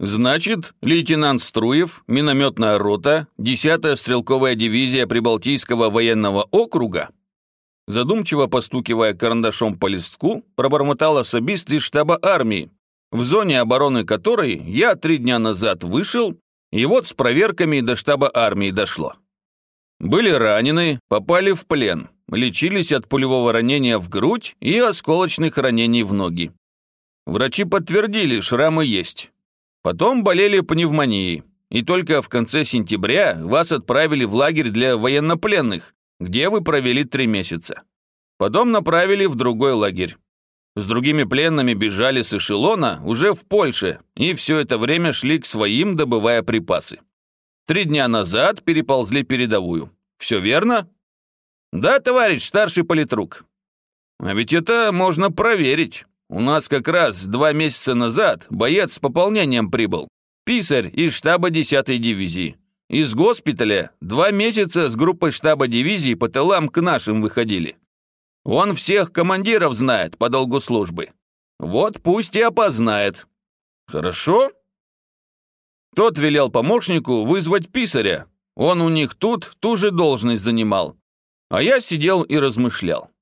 Значит, лейтенант Струев, минометная рота, 10-я стрелковая дивизия Прибалтийского военного округа, задумчиво постукивая карандашом по листку, пробормотал особист из штаба армии, в зоне обороны которой я три дня назад вышел, и вот с проверками до штаба армии дошло. Были ранены, попали в плен, лечились от пулевого ранения в грудь и осколочных ранений в ноги. Врачи подтвердили, шрамы есть. Потом болели пневмонией, и только в конце сентября вас отправили в лагерь для военнопленных, где вы провели три месяца. Потом направили в другой лагерь. С другими пленными бежали с эшелона уже в Польше, и все это время шли к своим, добывая припасы. Три дня назад переползли передовую. Все верно? Да, товарищ старший политрук. А ведь это можно проверить. У нас как раз два месяца назад боец с пополнением прибыл. Писарь из штаба 10-й дивизии. Из госпиталя два месяца с группой штаба дивизии по тылам к нашим выходили. Он всех командиров знает по долгу службы. Вот пусть и опознает. Хорошо? Тот велел помощнику вызвать писаря. Он у них тут ту же должность занимал. А я сидел и размышлял.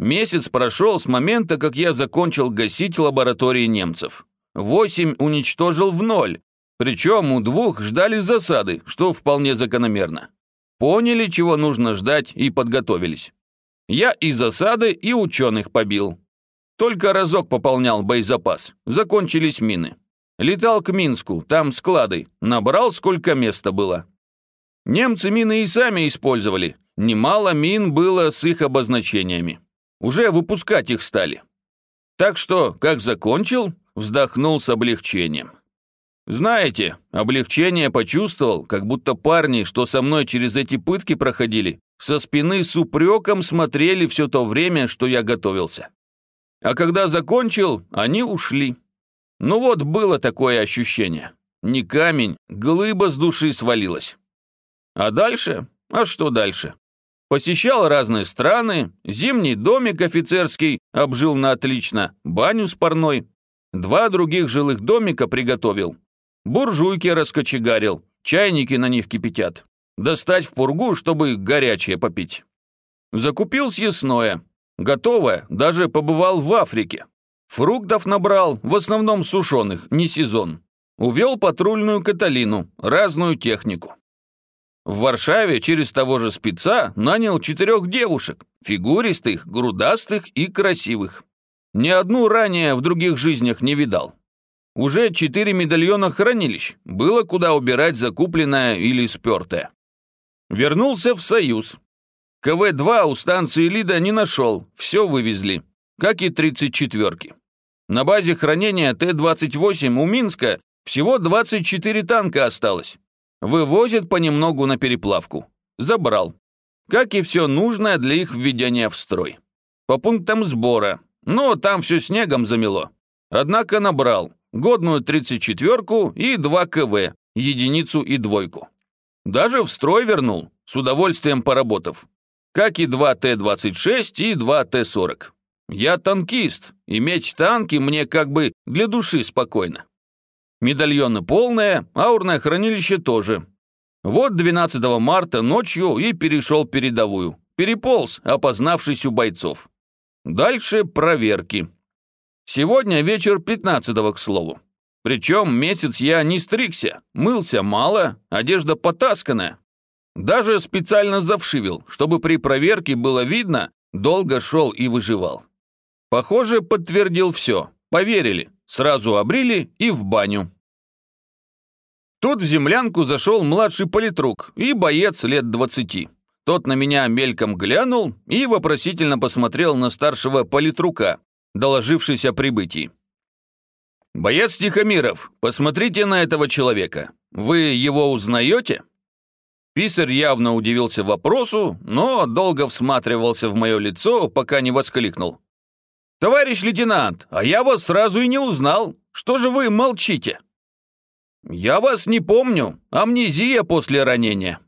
Месяц прошел с момента, как я закончил гасить лаборатории немцев. Восемь уничтожил в ноль, причем у двух ждали засады, что вполне закономерно. Поняли, чего нужно ждать и подготовились. Я и засады, и ученых побил. Только разок пополнял боезапас. Закончились мины. Летал к Минску, там склады. Набрал, сколько места было. Немцы мины и сами использовали. Немало мин было с их обозначениями. Уже выпускать их стали. Так что, как закончил, вздохнул с облегчением. Знаете, облегчение почувствовал, как будто парни, что со мной через эти пытки проходили, со спины с упреком смотрели все то время, что я готовился. А когда закончил, они ушли. Ну вот было такое ощущение. Не камень, глыба с души свалилась. А дальше? А что дальше? Посещал разные страны, зимний домик офицерский обжил на отлично, баню с парной. Два других жилых домика приготовил. Буржуйки раскочегарил, чайники на них кипятят достать в пургу, чтобы горячее попить. Закупил съестное. Готовое, даже побывал в Африке. Фруктов набрал, в основном сушеных, не сезон. Увел патрульную Каталину, разную технику. В Варшаве через того же спеца нанял четырех девушек, фигуристых, грудастых и красивых. Ни одну ранее в других жизнях не видал. Уже четыре медальона хранилищ, было куда убирать закупленное или спертое. Вернулся в Союз. КВ-2 у станции Лида не нашел, все вывезли, как и 34-ки. На базе хранения Т-28 у Минска всего 24 танка осталось. Вывозят понемногу на переплавку. Забрал. Как и все нужное для их введения в строй. По пунктам сбора. Но там все снегом замело. Однако набрал годную 34-ку и 2 КВ, единицу и двойку. Даже в строй вернул, с удовольствием поработав. Как и два Т-26 и два Т-40. Я танкист, иметь танки мне как бы для души спокойно. Медальоны полные, аурное хранилище тоже. Вот 12 марта ночью и перешел передовую. Переполз, опознавшись у бойцов. Дальше проверки. Сегодня вечер 15 к слову. Причем месяц я не стригся, мылся мало, одежда потасканная. Даже специально завшивил, чтобы при проверке было видно, долго шел и выживал. Похоже, подтвердил все, поверили, сразу обрили и в баню. Тут в землянку зашел младший политрук и боец лет двадцати. Тот на меня мельком глянул и вопросительно посмотрел на старшего политрука, доложившись о прибытии. «Боец Тихомиров, посмотрите на этого человека. Вы его узнаете?» Писарь явно удивился вопросу, но долго всматривался в мое лицо, пока не воскликнул. «Товарищ лейтенант, а я вас сразу и не узнал. Что же вы молчите?» «Я вас не помню. Амнезия после ранения»,